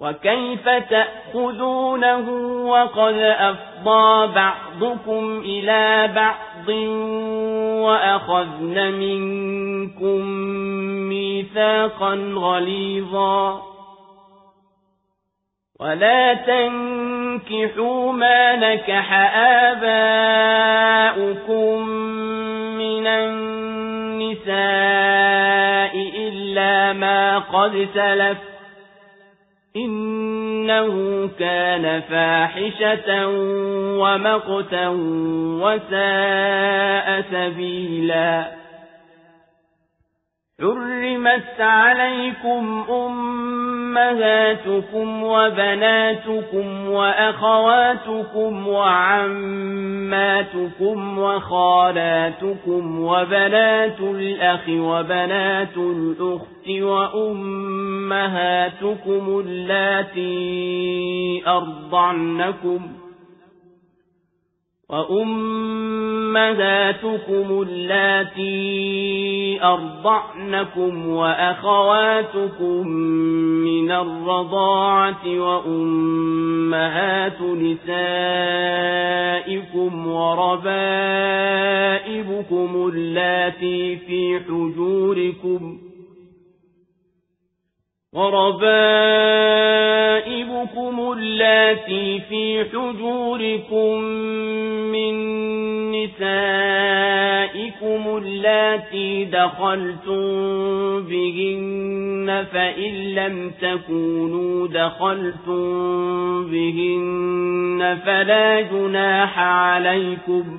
وكيف تأخذونه وقد أفضى بعضكم إلى بعض وأخذن منكم ميثاقا غليظا ولا تنكحوا ما نكح آباؤكم من النساء إلا ما قد سلف إنه كان فاحشة ومقتا وساء سبيلا حرمت عليكم أمهاتكم وبناتكم وأخواتكم وعماتكم وخالاتكم وبنات الأخ وبنات الأخت وأمهاتكم اللاتي أرضعنكم وأمهاتكم اللاتي أرضعنكم وأخواتكم من الرضاعة وأمهات نسائكم وربائبكم اللاتي في حجوركم وربائبكم اللاتي في حجوركم من نسائكم اللاتي دخلتم بهن فإن لم تكونوا دخلتم بهن فلا جناح عليكم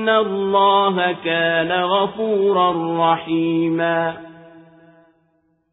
إن الله كان غفورا رحيما